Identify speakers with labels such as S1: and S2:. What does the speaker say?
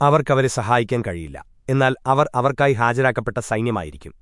S1: അവർക്കവരെ സഹായിക്കാൻ കഴിയില്ല. എന്നാൽ അവർ അവർക്കായി ഹാജരാക്കപ്പെട്ട സൈന്യമായിരിക്കും.